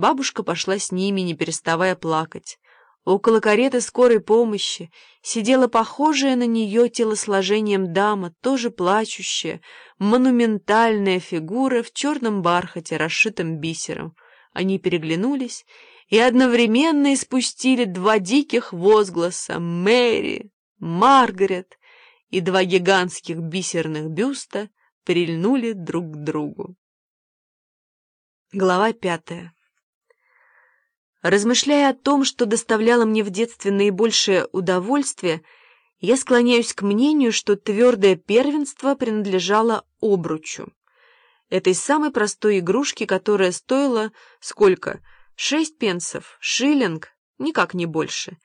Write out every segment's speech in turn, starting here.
Бабушка пошла с ними, не переставая плакать. Около кареты скорой помощи сидела похожая на нее телосложением дама, тоже плачущая, монументальная фигура в черном бархате, расшитом бисером. Они переглянулись и одновременно испустили два диких возгласа «Мэри! Маргарет!» и два гигантских бисерных бюста прильнули друг к другу. Глава пятая Размышляя о том, что доставляло мне в детстве наибольшее удовольствие, я склоняюсь к мнению, что твердое первенство принадлежало обручу. Этой самой простой игрушке, которая стоила сколько? Шесть пенсов, шиллинг, никак не больше.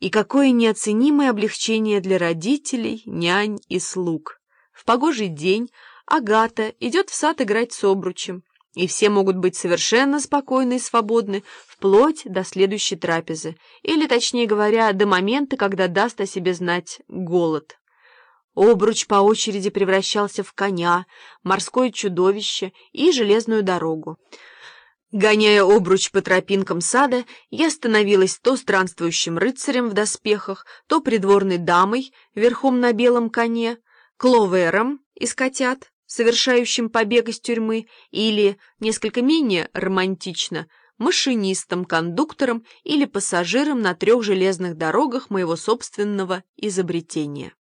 И какое неоценимое облегчение для родителей, нянь и слуг. В погожий день Агата идет в сад играть с обручем и все могут быть совершенно спокойны и свободны вплоть до следующей трапезы, или, точнее говоря, до момента, когда даст о себе знать голод. Обруч по очереди превращался в коня, морское чудовище и железную дорогу. Гоняя обруч по тропинкам сада, я становилась то странствующим рыцарем в доспехах, то придворной дамой верхом на белом коне, кловером из котят, совершающим побег из тюрьмы, или, несколько менее романтично, машинистом, кондуктором или пассажиром на трех железных дорогах моего собственного изобретения.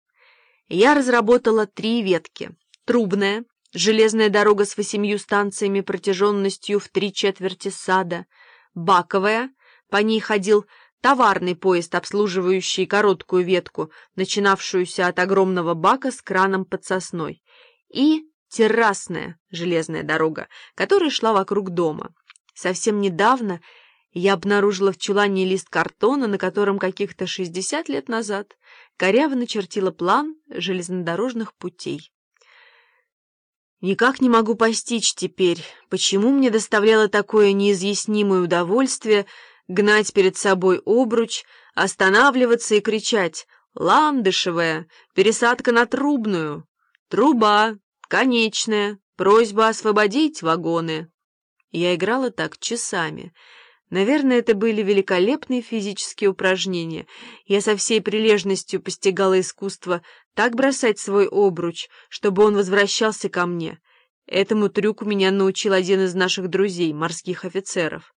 Я разработала три ветки. Трубная, железная дорога с восемью станциями протяженностью в три четверти сада, баковая, по ней ходил товарный поезд, обслуживающий короткую ветку, начинавшуюся от огромного бака с краном под сосной, и террасная железная дорога, которая шла вокруг дома. Совсем недавно я обнаружила в чулане лист картона, на котором каких-то 60 лет назад коряво начертила план железнодорожных путей. Никак не могу постичь теперь, почему мне доставляло такое неизъяснимое удовольствие гнать перед собой обруч, останавливаться и кричать «Ландышевая! Пересадка на трубную! Труба! «Конечная. Просьба освободить вагоны». Я играла так часами. Наверное, это были великолепные физические упражнения. Я со всей прилежностью постигала искусство так бросать свой обруч, чтобы он возвращался ко мне. Этому трюку меня научил один из наших друзей, морских офицеров.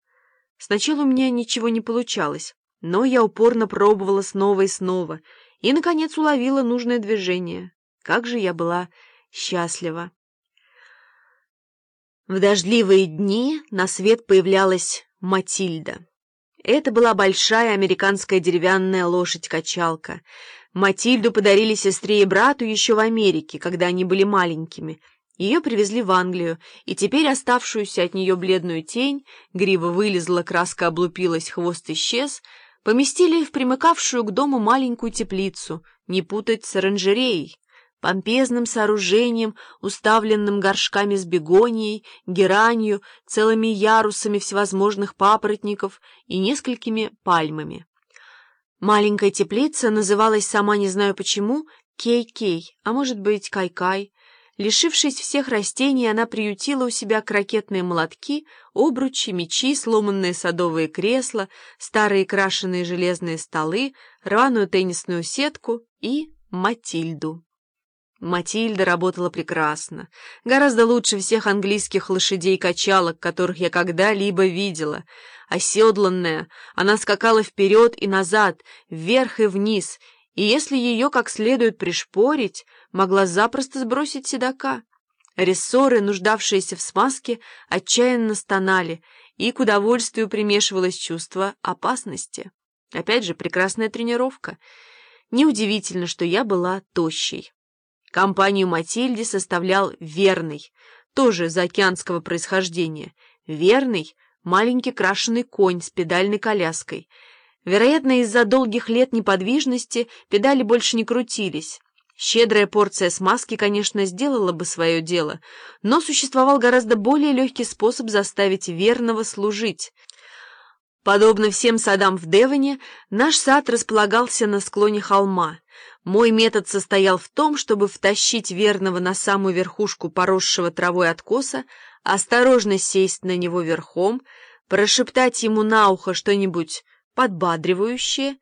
Сначала у меня ничего не получалось, но я упорно пробовала снова и снова, и, наконец, уловила нужное движение. Как же я была счастлива. В дождливые дни на свет появлялась Матильда. Это была большая американская деревянная лошадь-качалка. Матильду подарили сестре и брату еще в Америке, когда они были маленькими. Ее привезли в Англию, и теперь оставшуюся от нее бледную тень, грива вылезла, краска облупилась, хвост исчез, поместили в примыкавшую к дому маленькую теплицу, не путать с оранжереей помпезным сооружением, уставленным горшками с бегонией, геранью, целыми ярусами всевозможных папоротников и несколькими пальмами. Маленькая теплица называлась, сама не знаю почему, Кей-Кей, а может быть Кай-Кай. Лишившись всех растений, она приютила у себя крокетные молотки, обручи, мечи, сломанные садовые кресла, старые крашеные железные столы, рваную теннисную сетку и Матильду. Матильда работала прекрасно, гораздо лучше всех английских лошадей-качалок, которых я когда-либо видела. Оседланная, она скакала вперед и назад, вверх и вниз, и если ее как следует пришпорить, могла запросто сбросить седока. Рессоры, нуждавшиеся в смазке, отчаянно стонали, и к удовольствию примешивалось чувство опасности. Опять же, прекрасная тренировка. Неудивительно, что я была тощей. Компанию Матильде составлял Верный, тоже заокеанского происхождения. Верный — маленький крашеный конь с педальной коляской. Вероятно, из-за долгих лет неподвижности педали больше не крутились. Щедрая порция смазки, конечно, сделала бы свое дело, но существовал гораздо более легкий способ заставить верного служить. Подобно всем садам в Девоне, наш сад располагался на склоне холма. Мой метод состоял в том, чтобы втащить верного на самую верхушку поросшего травой откоса, осторожно сесть на него верхом, прошептать ему на ухо что-нибудь подбадривающее